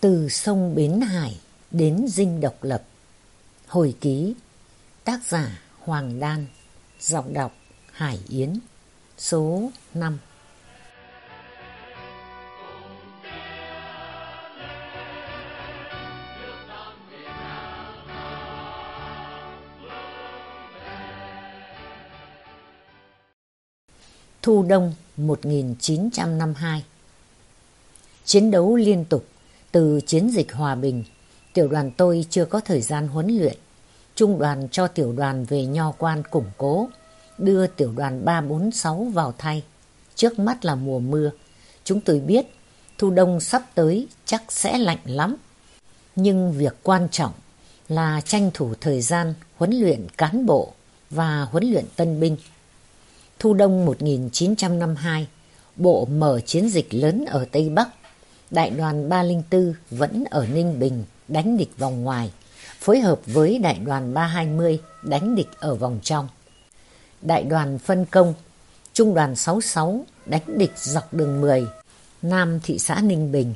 Từ sông Bến Hải đến dinh độc lập. Hồi ký, Tác giả Hoàng Đan, Giọng đọc Hải Yến, Số 5 Thu Đông 1952 Chiến đấu liên tục từ chiến dịch hòa bình, tiểu đoàn tôi chưa có thời gian huấn luyện. Trung đoàn cho tiểu đoàn về nho quan củng cố, đưa tiểu đoàn 346 vào thay. Trước mắt là mùa mưa, chúng tôi biết thu đông sắp tới chắc sẽ lạnh lắm. Nhưng việc quan trọng là tranh thủ thời gian huấn luyện cán bộ và huấn luyện tân binh. Thu đông 1952, bộ mở chiến dịch lớn ở Tây Bắc đại đoàn 304 vẫn ở Ninh Bình đánh địch vòng ngoài, phối hợp với đại đoàn 320 đánh địch ở vòng trong. Đại đoàn phân công, trung đoàn 66 đánh địch dọc đường 10, Nam thị xã Ninh Bình,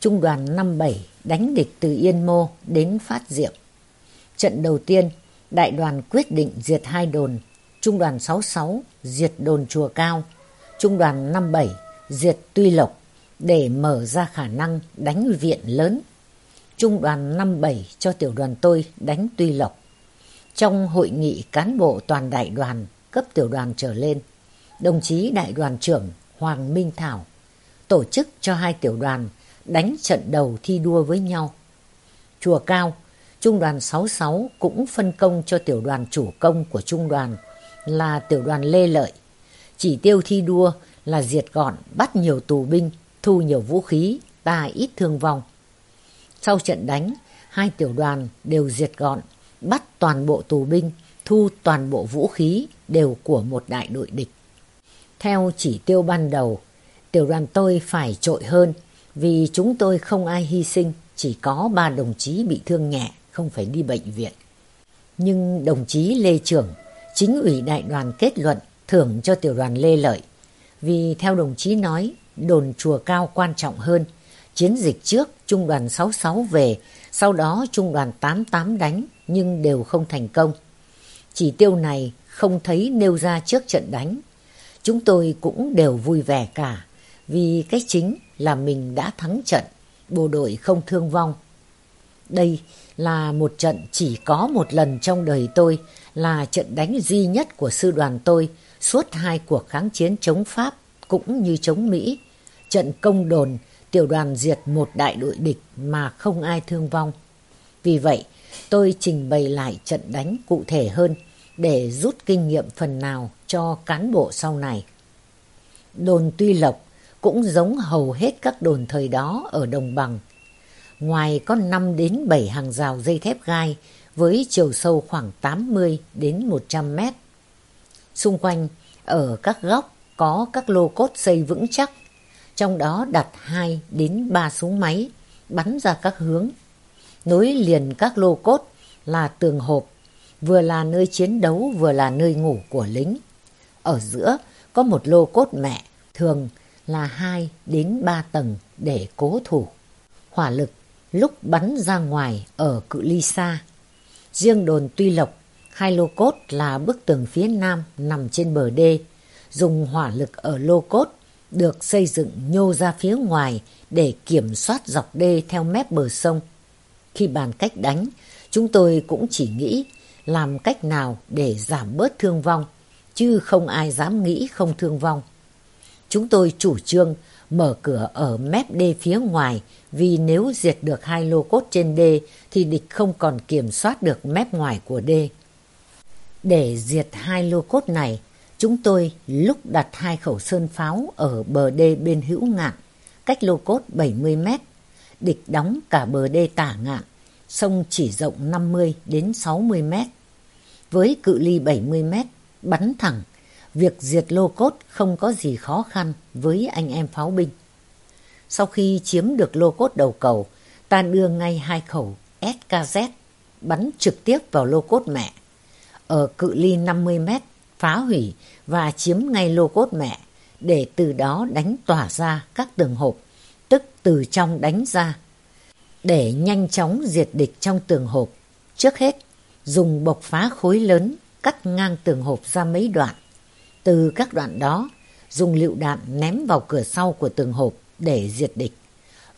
trung đoàn 57 đánh địch từ Yên Mô đến Phát Diệm. Trận đầu tiên, đại đoàn quyết định diệt hai đồn, trung đoàn 66 diệt đồn Chùa Cao, trung đoàn 57 diệt Tuy Lộc để mở ra khả năng đánh viện lớn. Trung đoàn 57 cho tiểu đoàn tôi đánh Tuy Lộc. Trong hội nghị cán bộ toàn đại đoàn cấp tiểu đoàn trở lên, đồng chí đại đoàn trưởng Hoàng Minh Thảo tổ chức cho hai tiểu đoàn đánh trận đầu thi đua với nhau. Chùa Cao, Trung đoàn 66 cũng phân công cho tiểu đoàn chủ công của trung đoàn là tiểu đoàn Lê Lợi. Chỉ tiêu thi đua là diệt gọn bắt nhiều tù binh thu nhiều vũ khí, ta ít thương vong. Sau trận đánh, hai tiểu đoàn đều diệt gọn, bắt toàn bộ tù binh, thu toàn bộ vũ khí đều của một đại đội địch. Theo chỉ tiêu ban đầu, tiểu đoàn tôi phải trội hơn vì chúng tôi không ai hy sinh, chỉ có ba đồng chí bị thương nhẹ, không phải đi bệnh viện. Nhưng đồng chí Lê Trưởng, chính ủy đại đoàn kết luận thưởng cho tiểu đoàn Lê Lợi. Vì theo đồng chí nói, đồn chùa cao quan trọng hơn. Chiến dịch trước, trung đoàn 66 về, sau đó trung đoàn 88 đánh, nhưng đều không thành công. Chỉ tiêu này không thấy nêu ra trước trận đánh. Chúng tôi cũng đều vui vẻ cả, vì cái chính là mình đã thắng trận, bộ đội không thương vong. Đây là một trận chỉ có một lần trong đời tôi, là trận đánh duy nhất của sư đoàn tôi suốt hai cuộc kháng chiến chống Pháp cũng như chống Mỹ trận công đồn, tiểu đoàn diệt một đại đội địch mà không ai thương vong. Vì vậy, tôi trình bày lại trận đánh cụ thể hơn để rút kinh nghiệm phần nào cho cán bộ sau này. Đồn Tuy Lộc cũng giống hầu hết các đồn thời đó ở đồng bằng. Ngoài có 5 đến 7 hàng rào dây thép gai với chiều sâu khoảng 80 đến 100 mét. Xung quanh, ở các góc có các lô cốt xây vững chắc trong đó đặt 2 đến 3 súng máy bắn ra các hướng. Nối liền các lô cốt là tường hộp, vừa là nơi chiến đấu vừa là nơi ngủ của lính. Ở giữa có một lô cốt mẹ, thường là 2 đến 3 tầng để cố thủ. Hỏa lực lúc bắn ra ngoài ở cự ly xa. Riêng đồn Tuy Lộc, hai lô cốt là bức tường phía nam nằm trên bờ đê, dùng hỏa lực ở lô cốt được xây dựng nhô ra phía ngoài để kiểm soát dọc đê theo mép bờ sông. Khi bàn cách đánh, chúng tôi cũng chỉ nghĩ làm cách nào để giảm bớt thương vong, chứ không ai dám nghĩ không thương vong. Chúng tôi chủ trương mở cửa ở mép đê phía ngoài vì nếu diệt được hai lô cốt trên đê thì địch không còn kiểm soát được mép ngoài của đê. Để diệt hai lô cốt này, Chúng tôi lúc đặt hai khẩu sơn pháo ở bờ đê bên hữu ngạn, cách lô cốt 70 mét. Địch đóng cả bờ đê tả ngạn, sông chỉ rộng 50 đến 60 mét. Với cự ly 70 mét, bắn thẳng, việc diệt lô cốt không có gì khó khăn với anh em pháo binh. Sau khi chiếm được lô cốt đầu cầu, ta đưa ngay hai khẩu SKZ bắn trực tiếp vào lô cốt mẹ. Ở cự ly 50 mét, phá hủy và chiếm ngay lô cốt mẹ để từ đó đánh tỏa ra các tường hộp, tức từ trong đánh ra. để nhanh chóng diệt địch trong tường hộp. Trước hết, dùng bộc phá khối lớn cắt ngang tường hộp ra mấy đoạn. Từ các đoạn đó, dùng lựu đạn ném vào cửa sau của tường hộp để diệt địch.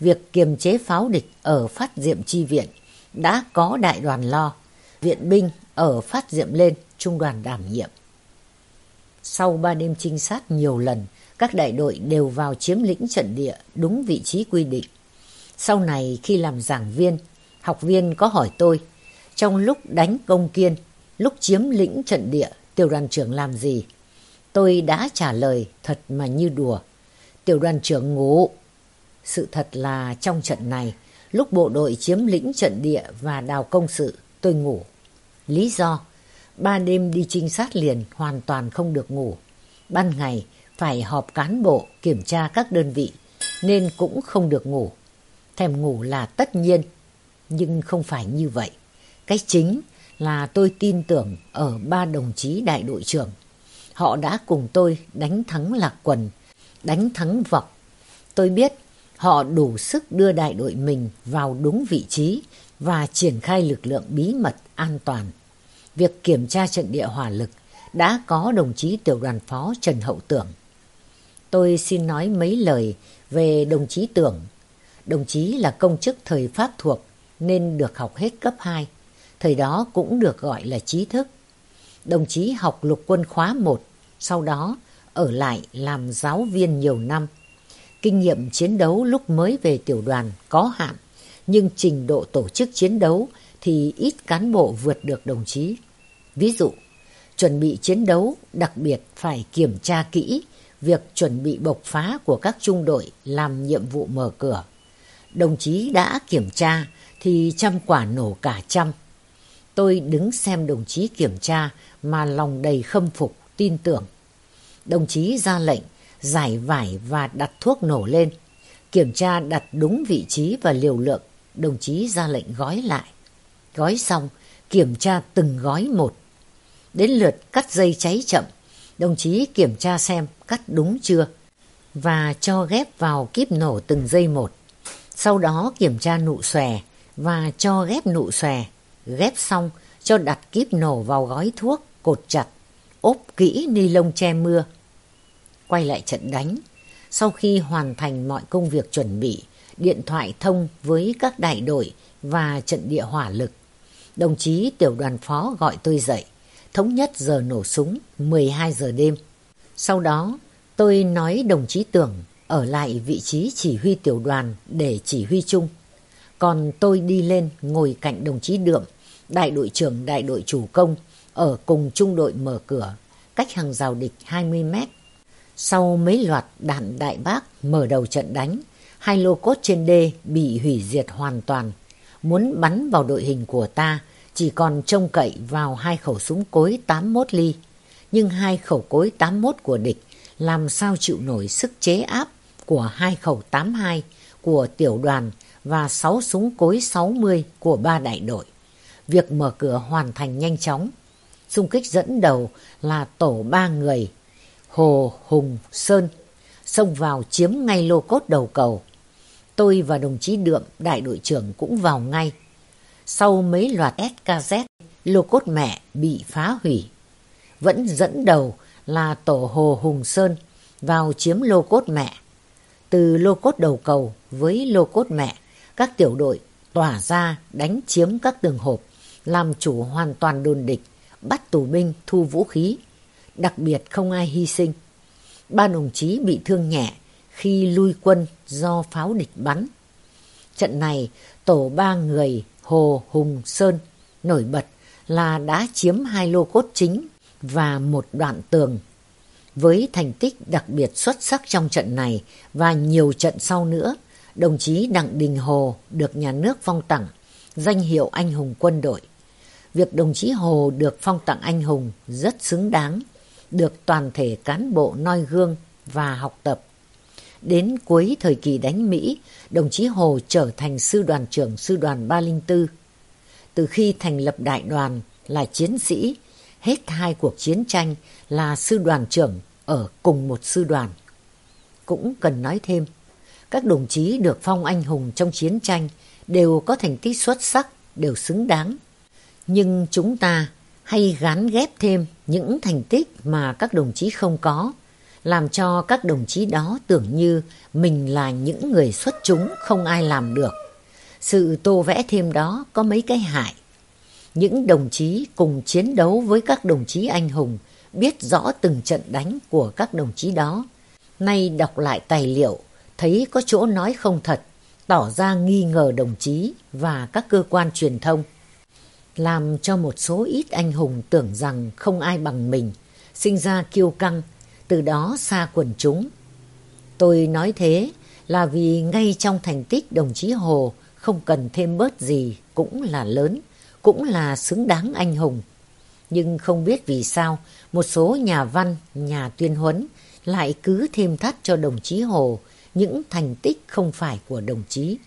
Việc kiềm chế pháo địch ở phát diệm chi viện đã có đại đoàn lo, viện binh ở phát diệm lên trung đoàn đảm nhiệm. Sau ba đêm trinh sát nhiều lần, các đại đội đều vào chiếm lĩnh trận địa đúng vị trí quy định. Sau này khi làm giảng viên, học viên có hỏi tôi, trong lúc đánh công kiên, lúc chiếm lĩnh trận địa, tiểu đoàn trưởng làm gì? Tôi đã trả lời thật mà như đùa. Tiểu đoàn trưởng ngủ. Sự thật là trong trận này, lúc bộ đội chiếm lĩnh trận địa và đào công sự, tôi ngủ. Lý do, ba đêm đi trinh sát liền hoàn toàn không được ngủ. Ban ngày phải họp cán bộ kiểm tra các đơn vị nên cũng không được ngủ. Thèm ngủ là tất nhiên, nhưng không phải như vậy. Cái chính là tôi tin tưởng ở ba đồng chí đại đội trưởng. Họ đã cùng tôi đánh thắng Lạc Quần, đánh thắng Vọc. Tôi biết họ đủ sức đưa đại đội mình vào đúng vị trí và triển khai lực lượng bí mật an toàn. Việc kiểm tra trận địa hỏa lực đã có đồng chí tiểu đoàn phó Trần Hậu Tưởng. Tôi xin nói mấy lời về đồng chí Tưởng. Đồng chí là công chức thời Pháp thuộc nên được học hết cấp 2. Thời đó cũng được gọi là trí thức. Đồng chí học lục quân khóa 1, sau đó ở lại làm giáo viên nhiều năm. Kinh nghiệm chiến đấu lúc mới về tiểu đoàn có hạn, nhưng trình độ tổ chức chiến đấu thì ít cán bộ vượt được đồng chí. Ví dụ, chuẩn bị chiến đấu đặc biệt phải kiểm tra kỹ việc chuẩn bị bộc phá của các trung đội làm nhiệm vụ mở cửa. Đồng chí đã kiểm tra thì trăm quả nổ cả trăm. Tôi đứng xem đồng chí kiểm tra mà lòng đầy khâm phục, tin tưởng. Đồng chí ra lệnh giải vải và đặt thuốc nổ lên. Kiểm tra đặt đúng vị trí và liều lượng, đồng chí ra lệnh gói lại. Gói xong, kiểm tra từng gói một. Đến lượt cắt dây cháy chậm, đồng chí kiểm tra xem cắt đúng chưa và cho ghép vào kíp nổ từng dây một. Sau đó kiểm tra nụ xòe và cho ghép nụ xòe. Ghép xong cho đặt kíp nổ vào gói thuốc, cột chặt, ốp kỹ ni lông che mưa. Quay lại trận đánh. Sau khi hoàn thành mọi công việc chuẩn bị, điện thoại thông với các đại đội và trận địa hỏa lực. Đồng chí tiểu đoàn phó gọi tôi dậy, thống nhất giờ nổ súng 12 giờ đêm. Sau đó, tôi nói đồng chí Tưởng ở lại vị trí chỉ huy tiểu đoàn để chỉ huy chung. Còn tôi đi lên ngồi cạnh đồng chí Đượm, đại đội trưởng đại đội chủ công, ở cùng trung đội mở cửa, cách hàng rào địch 20 mét. Sau mấy loạt đạn đại bác mở đầu trận đánh, hai lô cốt trên đê bị hủy diệt hoàn toàn. Muốn bắn vào đội hình của ta, chỉ còn trông cậy vào hai khẩu súng cối 81 ly. Nhưng hai khẩu cối 81 của địch làm sao chịu nổi sức chế áp của hai khẩu 82 của tiểu đoàn và 6 súng cối 60 của ba đại đội. Việc mở cửa hoàn thành nhanh chóng. Xung kích dẫn đầu là tổ ba người, Hồ Hùng Sơn, xông vào chiếm ngay lô cốt đầu cầu. Tôi và đồng chí Đượm, đại đội trưởng cũng vào ngay. Sau mấy loạt SKZ, lô cốt mẹ bị phá hủy. Vẫn dẫn đầu là tổ Hồ Hùng Sơn vào chiếm lô cốt mẹ. Từ lô cốt đầu cầu với lô cốt mẹ, các tiểu đội tỏa ra đánh chiếm các tường hộp, làm chủ hoàn toàn đồn địch, bắt tù binh thu vũ khí. Đặc biệt không ai hy sinh. Ba đồng chí bị thương nhẹ khi lui quân do pháo địch bắn. Trận này, tổ ba người Hồ Hùng Sơn nổi bật là đã chiếm hai lô cốt chính và một đoạn tường với thành tích đặc biệt xuất sắc trong trận này và nhiều trận sau nữa, đồng chí Đặng Đình Hồ được nhà nước phong tặng danh hiệu anh hùng quân đội. Việc đồng chí Hồ được phong tặng anh hùng rất xứng đáng, được toàn thể cán bộ noi gương và học tập. Đến cuối thời kỳ đánh Mỹ, đồng chí Hồ trở thành sư đoàn trưởng sư đoàn 304. Từ khi thành lập đại đoàn là chiến sĩ, hết hai cuộc chiến tranh là sư đoàn trưởng ở cùng một sư đoàn. Cũng cần nói thêm, các đồng chí được phong anh hùng trong chiến tranh đều có thành tích xuất sắc, đều xứng đáng. Nhưng chúng ta hay gán ghép thêm những thành tích mà các đồng chí không có, làm cho các đồng chí đó tưởng như mình là những người xuất chúng không ai làm được. Sự tô vẽ thêm đó có mấy cái hại. Những đồng chí cùng chiến đấu với các đồng chí anh hùng biết rõ từng trận đánh của các đồng chí đó. Nay đọc lại tài liệu, thấy có chỗ nói không thật, tỏ ra nghi ngờ đồng chí và các cơ quan truyền thông. Làm cho một số ít anh hùng tưởng rằng không ai bằng mình, sinh ra kiêu căng, từ đó xa quần chúng. Tôi nói thế là vì ngay trong thành tích đồng chí Hồ không cần thêm bớt gì cũng là lớn, cũng là xứng đáng anh hùng. Nhưng không biết vì sao một số nhà văn, nhà tuyên huấn lại cứ thêm thắt cho đồng chí Hồ những thành tích không phải của đồng chí.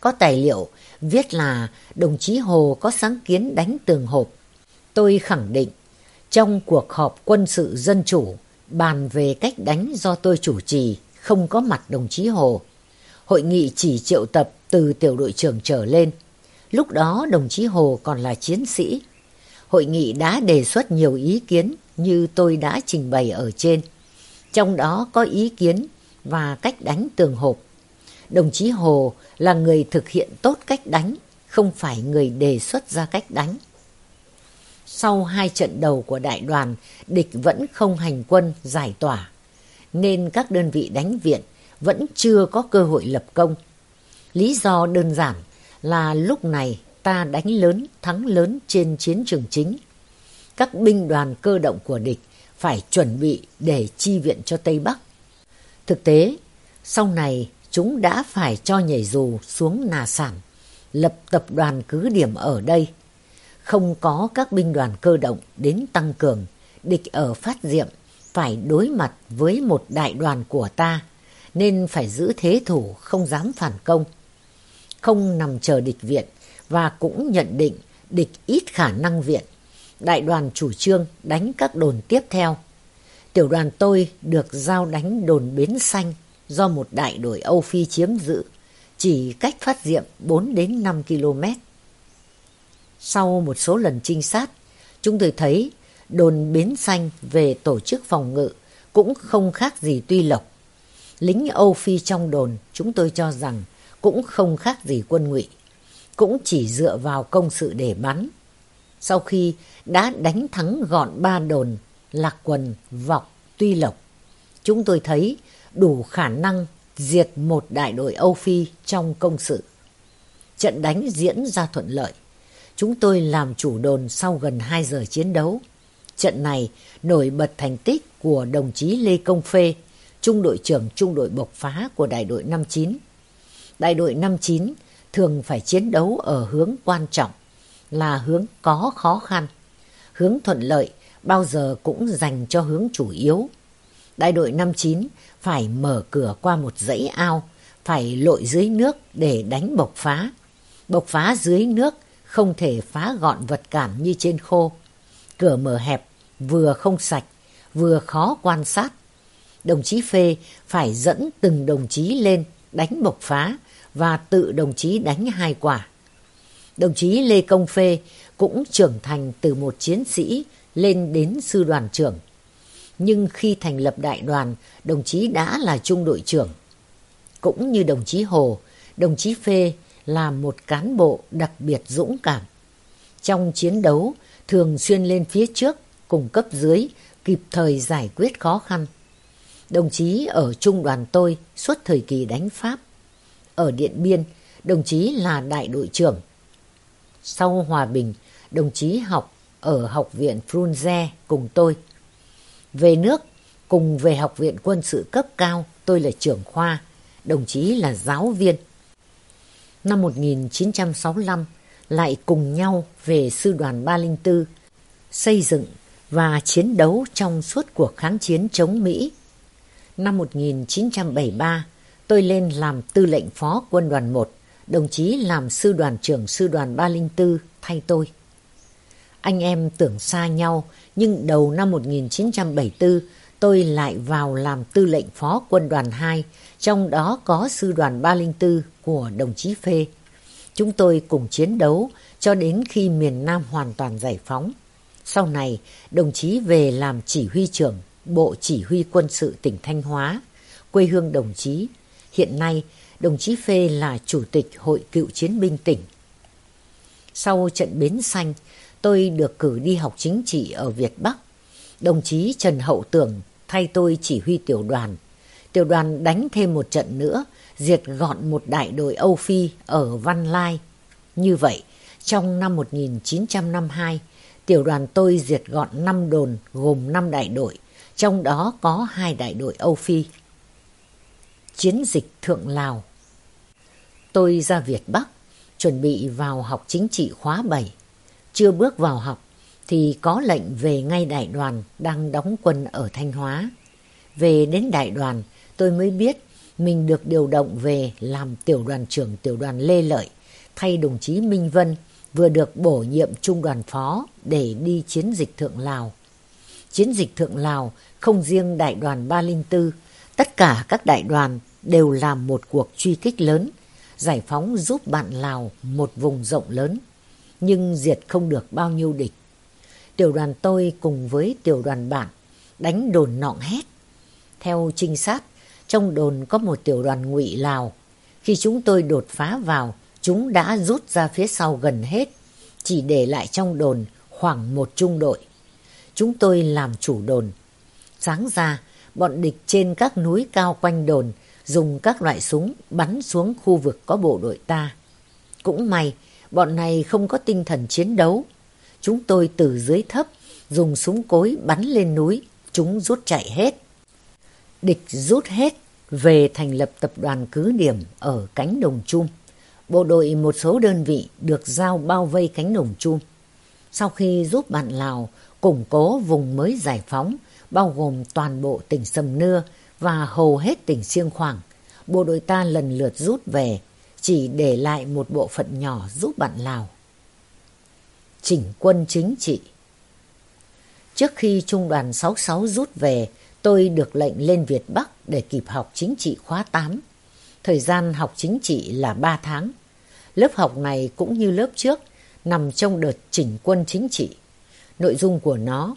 Có tài liệu viết là đồng chí Hồ có sáng kiến đánh tường hộp. Tôi khẳng định trong cuộc họp quân sự dân chủ bàn về cách đánh do tôi chủ trì không có mặt đồng chí Hồ. Hội nghị chỉ triệu tập từ tiểu đội trưởng trở lên. Lúc đó đồng chí Hồ còn là chiến sĩ. Hội nghị đã đề xuất nhiều ý kiến như tôi đã trình bày ở trên. Trong đó có ý kiến và cách đánh tường hộp. Đồng chí Hồ là người thực hiện tốt cách đánh, không phải người đề xuất ra cách đánh. Sau hai trận đầu của đại đoàn, địch vẫn không hành quân giải tỏa, nên các đơn vị đánh viện vẫn chưa có cơ hội lập công. Lý do đơn giản là lúc này ta đánh lớn, thắng lớn trên chiến trường chính. Các binh đoàn cơ động của địch phải chuẩn bị để chi viện cho Tây Bắc. Thực tế, sau này chúng đã phải cho nhảy dù xuống Nà Sản, lập tập đoàn cứ điểm ở đây. Không có các binh đoàn cơ động đến tăng cường, địch ở phát diệm phải đối mặt với một đại đoàn của ta, nên phải giữ thế thủ không dám phản công. Không nằm chờ địch viện và cũng nhận định địch ít khả năng viện. Đại đoàn chủ trương đánh các đồn tiếp theo. Tiểu đoàn tôi được giao đánh đồn Bến Xanh do một đại đội Âu Phi chiếm giữ, chỉ cách phát diệm 4 đến 5 km. Sau một số lần trinh sát, chúng tôi thấy đồn Bến Xanh về tổ chức phòng ngự cũng không khác gì Tuy Lộc. Lính Âu Phi trong đồn chúng tôi cho rằng cũng không khác gì quân ngụy, cũng chỉ dựa vào công sự để bắn. Sau khi đã đánh thắng gọn ba đồn Lạc Quần, Vọc, Tuy Lộc, chúng tôi thấy đủ khả năng diệt một đại đội Âu Phi trong công sự. Trận đánh diễn ra thuận lợi. Chúng tôi làm chủ đồn sau gần 2 giờ chiến đấu. Trận này nổi bật thành tích của đồng chí Lê Công Phê, trung đội trưởng trung đội bộc phá của đại đội 59. Đại đội 59 thường phải chiến đấu ở hướng quan trọng, là hướng có khó khăn. Hướng thuận lợi bao giờ cũng dành cho hướng chủ yếu. Đại đội 59 phải mở cửa qua một dãy ao, phải lội dưới nước để đánh bộc phá. Bộc phá dưới nước không thể phá gọn vật cản như trên khô. Cửa mở hẹp, vừa không sạch, vừa khó quan sát. Đồng chí Phê phải dẫn từng đồng chí lên đánh bộc phá và tự đồng chí đánh hai quả. Đồng chí Lê Công Phê cũng trưởng thành từ một chiến sĩ lên đến sư đoàn trưởng nhưng khi thành lập đại đoàn, đồng chí đã là trung đội trưởng. Cũng như đồng chí Hồ, đồng chí Phê là một cán bộ đặc biệt dũng cảm. Trong chiến đấu, thường xuyên lên phía trước, cùng cấp dưới, kịp thời giải quyết khó khăn. Đồng chí ở trung đoàn tôi suốt thời kỳ đánh Pháp. Ở Điện Biên, đồng chí là đại đội trưởng. Sau hòa bình, đồng chí học ở Học viện Frunze cùng tôi. Về nước, cùng về Học viện Quân sự cấp cao, tôi là trưởng khoa, đồng chí là giáo viên. Năm 1965, lại cùng nhau về Sư đoàn 304, xây dựng và chiến đấu trong suốt cuộc kháng chiến chống Mỹ. Năm 1973, tôi lên làm tư lệnh phó quân đoàn 1, đồng chí làm sư đoàn trưởng sư đoàn 304 thay tôi. Anh em tưởng xa nhau, nhưng đầu năm 1974 tôi lại vào làm tư lệnh phó quân đoàn 2, trong đó có sư đoàn 304 của đồng chí Phê. Chúng tôi cùng chiến đấu cho đến khi miền Nam hoàn toàn giải phóng. Sau này, đồng chí về làm chỉ huy trưởng Bộ Chỉ huy Quân sự tỉnh Thanh Hóa, quê hương đồng chí. Hiện nay, đồng chí Phê là Chủ tịch Hội Cựu Chiến binh tỉnh. Sau trận Bến Xanh, tôi được cử đi học chính trị ở Việt Bắc. Đồng chí Trần Hậu Tưởng thay tôi chỉ huy tiểu đoàn. Tiểu đoàn đánh thêm một trận nữa, diệt gọn một đại đội Âu Phi ở Văn Lai. Như vậy, trong năm 1952, tiểu đoàn tôi diệt gọn 5 đồn gồm 5 đại đội, trong đó có hai đại đội Âu Phi. Chiến dịch Thượng Lào Tôi ra Việt Bắc, chuẩn bị vào học chính trị khóa 7. Chưa bước vào học, thì có lệnh về ngay đại đoàn đang đóng quân ở Thanh Hóa. Về đến đại đoàn, tôi mới biết mình được điều động về làm tiểu đoàn trưởng tiểu đoàn Lê Lợi, thay đồng chí Minh Vân, vừa được bổ nhiệm trung đoàn phó để đi chiến dịch Thượng Lào. Chiến dịch Thượng Lào không riêng đại đoàn 304, tất cả các đại đoàn đều làm một cuộc truy kích lớn, giải phóng giúp bạn Lào một vùng rộng lớn, nhưng diệt không được bao nhiêu địch. Tiểu đoàn tôi cùng với tiểu đoàn bạn đánh đồn nọng hét. Theo trinh sát, trong đồn có một tiểu đoàn ngụy Lào. Khi chúng tôi đột phá vào, chúng đã rút ra phía sau gần hết, chỉ để lại trong đồn khoảng một trung đội. Chúng tôi làm chủ đồn. Sáng ra, bọn địch trên các núi cao quanh đồn dùng các loại súng bắn xuống khu vực có bộ đội ta. Cũng may, bọn này không có tinh thần chiến đấu. Chúng tôi từ dưới thấp, dùng súng cối bắn lên núi, chúng rút chạy hết. Địch rút hết, về thành lập tập đoàn cứ điểm ở cánh đồng chum. Bộ đội một số đơn vị được giao bao vây cánh đồng chum. Sau khi giúp bạn Lào củng cố vùng mới giải phóng, bao gồm toàn bộ tỉnh Sầm Nưa và hầu hết tỉnh Siêng Khoảng, bộ đội ta lần lượt rút về, chỉ để lại một bộ phận nhỏ giúp bạn Lào. Chỉnh quân chính trị Trước khi Trung đoàn 66 rút về, tôi được lệnh lên Việt Bắc để kịp học chính trị khóa 8. Thời gian học chính trị là 3 tháng. Lớp học này cũng như lớp trước, nằm trong đợt chỉnh quân chính trị. Nội dung của nó,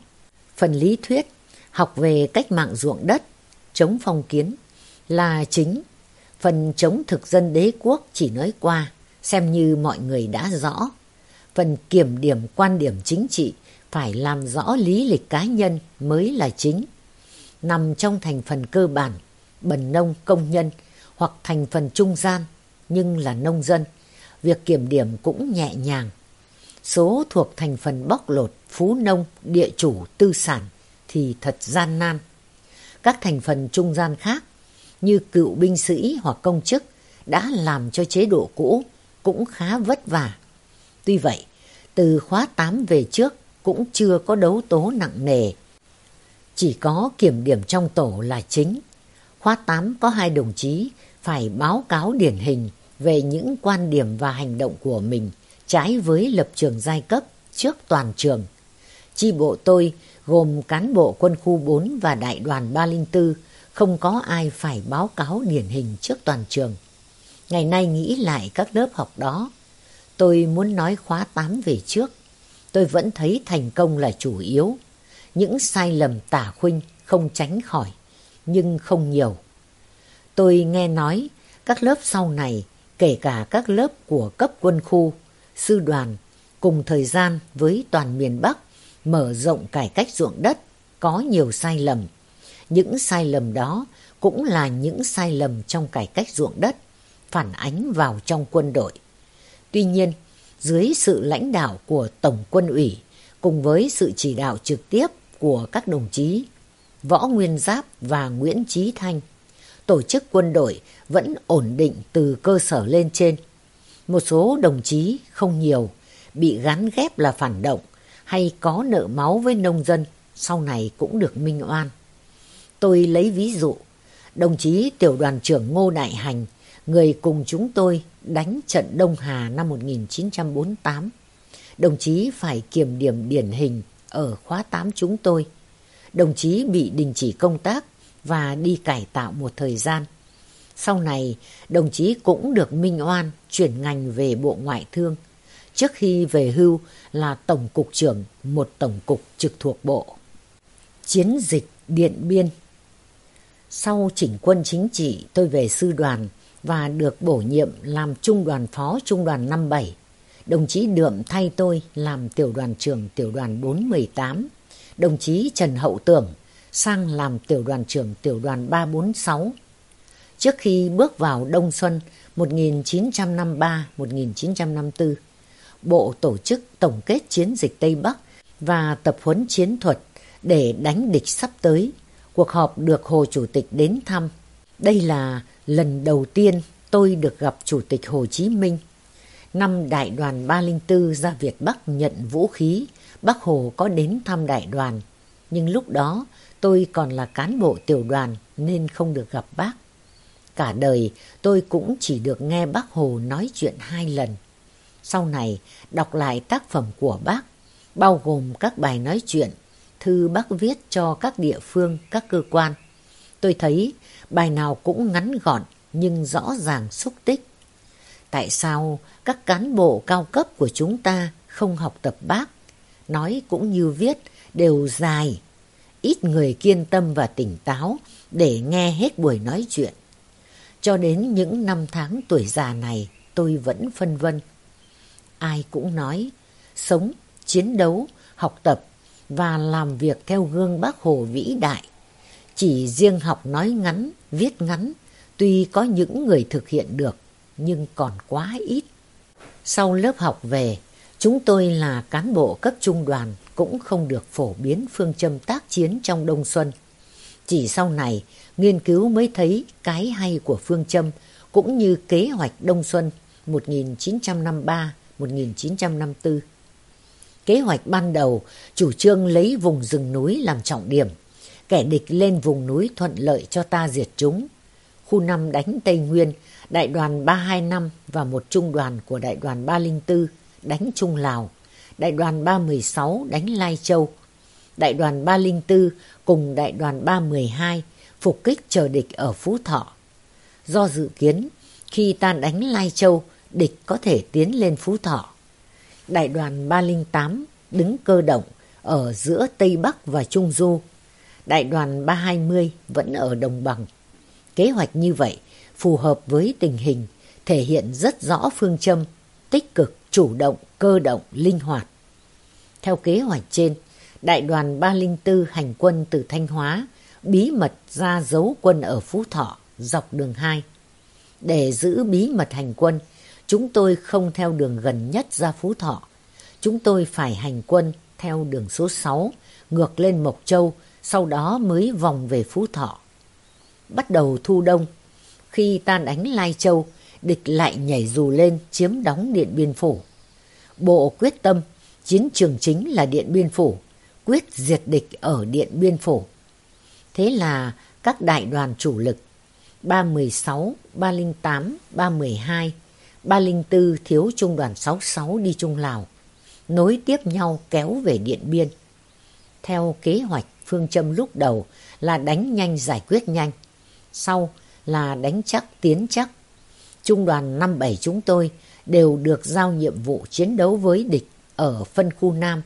phần lý thuyết, học về cách mạng ruộng đất, chống phong kiến, là chính. Phần chống thực dân đế quốc chỉ nói qua, xem như mọi người đã rõ. Phần kiểm điểm quan điểm chính trị phải làm rõ lý lịch cá nhân mới là chính. Nằm trong thành phần cơ bản, bần nông công nhân hoặc thành phần trung gian nhưng là nông dân. Việc kiểm điểm cũng nhẹ nhàng. Số thuộc thành phần bóc lột, phú nông, địa chủ, tư sản thì thật gian nan. Các thành phần trung gian khác như cựu binh sĩ hoặc công chức đã làm cho chế độ cũ cũng khá vất vả. Tuy vậy, từ khóa 8 về trước cũng chưa có đấu tố nặng nề. Chỉ có kiểm điểm trong tổ là chính. Khóa 8 có hai đồng chí phải báo cáo điển hình về những quan điểm và hành động của mình trái với lập trường giai cấp trước toàn trường. Chi bộ tôi gồm cán bộ quân khu 4 và đại đoàn 304 không có ai phải báo cáo điển hình trước toàn trường. Ngày nay nghĩ lại các lớp học đó, tôi muốn nói khóa 8 về trước. Tôi vẫn thấy thành công là chủ yếu. Những sai lầm tả khuynh không tránh khỏi, nhưng không nhiều. Tôi nghe nói các lớp sau này, kể cả các lớp của cấp quân khu, sư đoàn, cùng thời gian với toàn miền Bắc, mở rộng cải cách ruộng đất, có nhiều sai lầm. Những sai lầm đó cũng là những sai lầm trong cải cách ruộng đất, phản ánh vào trong quân đội. Tuy nhiên, dưới sự lãnh đạo của Tổng quân ủy, cùng với sự chỉ đạo trực tiếp của các đồng chí Võ Nguyên Giáp và Nguyễn Trí Thanh, tổ chức quân đội vẫn ổn định từ cơ sở lên trên. Một số đồng chí không nhiều, bị gắn ghép là phản động hay có nợ máu với nông dân, sau này cũng được minh oan. Tôi lấy ví dụ, đồng chí tiểu đoàn trưởng Ngô Đại Hành, người cùng chúng tôi đánh trận Đông Hà năm 1948. Đồng chí phải kiểm điểm điển hình ở khóa 8 chúng tôi. Đồng chí bị đình chỉ công tác và đi cải tạo một thời gian. Sau này, đồng chí cũng được minh oan chuyển ngành về Bộ Ngoại thương. Trước khi về hưu là Tổng cục trưởng một tổng cục trực thuộc Bộ. Chiến dịch Điện Biên Sau chỉnh quân chính trị, tôi về sư đoàn và được bổ nhiệm làm trung đoàn phó trung đoàn 57. Đồng chí Đượm thay tôi làm tiểu đoàn trưởng tiểu đoàn 418. Đồng chí Trần Hậu Tưởng sang làm tiểu đoàn trưởng tiểu đoàn 346. Trước khi bước vào Đông Xuân 1953-1954, Bộ tổ chức tổng kết chiến dịch Tây Bắc và tập huấn chiến thuật để đánh địch sắp tới. Cuộc họp được Hồ Chủ tịch đến thăm. Đây là lần đầu tiên tôi được gặp Chủ tịch Hồ Chí Minh. Năm Đại đoàn 304 ra Việt Bắc nhận vũ khí, bắc Hồ có đến thăm đại đoàn. Nhưng lúc đó tôi còn là cán bộ tiểu đoàn nên không được gặp bác. Cả đời tôi cũng chỉ được nghe bác Hồ nói chuyện hai lần. Sau này đọc lại tác phẩm của bác, bao gồm các bài nói chuyện, thư bác viết cho các địa phương, các cơ quan. Tôi thấy bài nào cũng ngắn gọn nhưng rõ ràng xúc tích. Tại sao các cán bộ cao cấp của chúng ta không học tập bác? Nói cũng như viết đều dài, ít người kiên tâm và tỉnh táo để nghe hết buổi nói chuyện. Cho đến những năm tháng tuổi già này tôi vẫn phân vân. Ai cũng nói sống, chiến đấu, học tập và làm việc theo gương bác Hồ vĩ đại. Chỉ riêng học nói ngắn, viết ngắn, tuy có những người thực hiện được, nhưng còn quá ít. Sau lớp học về, chúng tôi là cán bộ cấp trung đoàn cũng không được phổ biến phương châm tác chiến trong Đông Xuân. Chỉ sau này, nghiên cứu mới thấy cái hay của phương châm cũng như kế hoạch Đông Xuân 1953-1954. Kế hoạch ban đầu chủ trương lấy vùng rừng núi làm trọng điểm, kẻ địch lên vùng núi thuận lợi cho ta diệt chúng. Khu 5 đánh Tây Nguyên, đại đoàn 325 và một trung đoàn của đại đoàn 304 đánh Trung Lào, đại đoàn 316 đánh Lai Châu, đại đoàn 304 cùng đại đoàn 312 phục kích chờ địch ở Phú Thọ. Do dự kiến, khi ta đánh Lai Châu, địch có thể tiến lên Phú Thọ. Đại đoàn 308 đứng cơ động ở giữa Tây Bắc và Trung Du. Đại đoàn 320 vẫn ở Đồng Bằng. Kế hoạch như vậy phù hợp với tình hình, thể hiện rất rõ phương châm, tích cực, chủ động, cơ động, linh hoạt. Theo kế hoạch trên, Đại đoàn 304 hành quân từ Thanh Hóa bí mật ra giấu quân ở Phú Thọ dọc đường 2. Để giữ bí mật hành quân, chúng tôi không theo đường gần nhất ra Phú Thọ. Chúng tôi phải hành quân theo đường số 6, ngược lên Mộc Châu, sau đó mới vòng về Phú Thọ. Bắt đầu thu đông, khi ta đánh Lai Châu, địch lại nhảy dù lên chiếm đóng Điện Biên Phủ. Bộ quyết tâm, chiến trường chính là Điện Biên Phủ, quyết diệt địch ở Điện Biên Phủ. Thế là các đại đoàn chủ lực 316, 308, 312, 304 thiếu trung đoàn 66 đi Trung Lào, nối tiếp nhau kéo về Điện Biên. Theo kế hoạch phương châm lúc đầu là đánh nhanh giải quyết nhanh, sau là đánh chắc tiến chắc. Trung đoàn 57 chúng tôi đều được giao nhiệm vụ chiến đấu với địch ở phân khu Nam,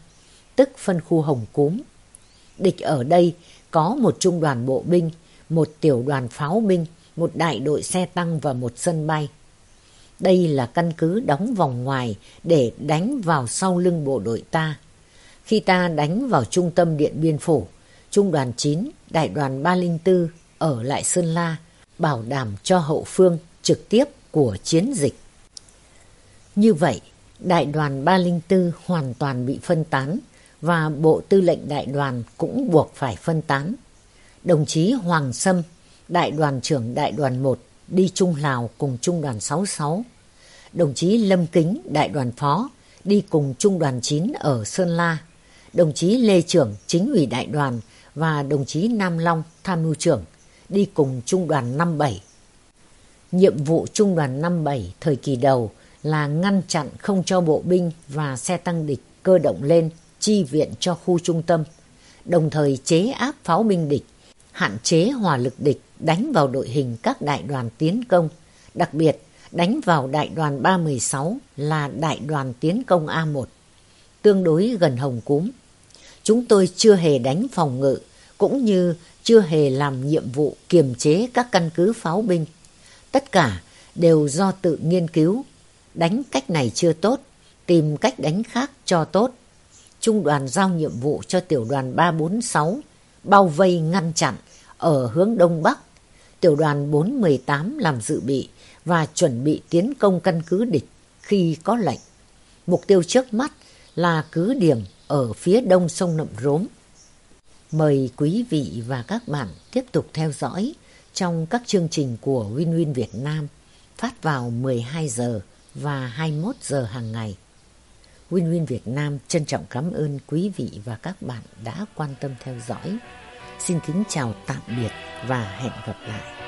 tức phân khu Hồng Cúm. Địch ở đây có một trung đoàn bộ binh, một tiểu đoàn pháo binh, một đại đội xe tăng và một sân bay. Đây là căn cứ đóng vòng ngoài để đánh vào sau lưng bộ đội ta. Khi ta đánh vào trung tâm Điện Biên Phủ, Trung đoàn 9, Đại đoàn 304 ở lại Sơn La, bảo đảm cho hậu phương trực tiếp của chiến dịch. Như vậy, Đại đoàn 304 hoàn toàn bị phân tán và Bộ Tư lệnh Đại đoàn cũng buộc phải phân tán. Đồng chí Hoàng Sâm, Đại đoàn trưởng Đại đoàn 1 đi Trung Lào cùng Trung đoàn 66. Đồng chí Lâm Kính, Đại đoàn phó, đi cùng Trung đoàn 9 ở Sơn La. Đồng chí Lê Trưởng, chính ủy đại đoàn và đồng chí Nam Long, tham mưu trưởng, đi cùng Trung đoàn 57. Nhiệm vụ Trung đoàn 57 thời kỳ đầu là ngăn chặn không cho bộ binh và xe tăng địch cơ động lên chi viện cho khu trung tâm, đồng thời chế áp pháo binh địch, hạn chế hỏa lực địch đánh vào đội hình các đại đoàn tiến công, đặc biệt đánh vào đại đoàn 316 là đại đoàn tiến công A1, tương đối gần Hồng Cúm. Chúng tôi chưa hề đánh phòng ngự, cũng như chưa hề làm nhiệm vụ kiềm chế các căn cứ pháo binh. Tất cả đều do tự nghiên cứu, đánh cách này chưa tốt, tìm cách đánh khác cho tốt. Trung đoàn giao nhiệm vụ cho tiểu đoàn 346 bao vây ngăn chặn ở hướng Đông Bắc. Tiểu đoàn 418 làm dự bị và chuẩn bị tiến công căn cứ địch khi có lệnh. Mục tiêu trước mắt là cứ điểm ở phía đông sông Nậm Rốm. Mời quý vị và các bạn tiếp tục theo dõi trong các chương trình của Win Win Việt Nam phát vào 12 giờ và 21 giờ hàng ngày. Win Win Việt Nam trân trọng cảm ơn quý vị và các bạn đã quan tâm theo dõi. Xin kính chào tạm biệt và hẹn gặp lại.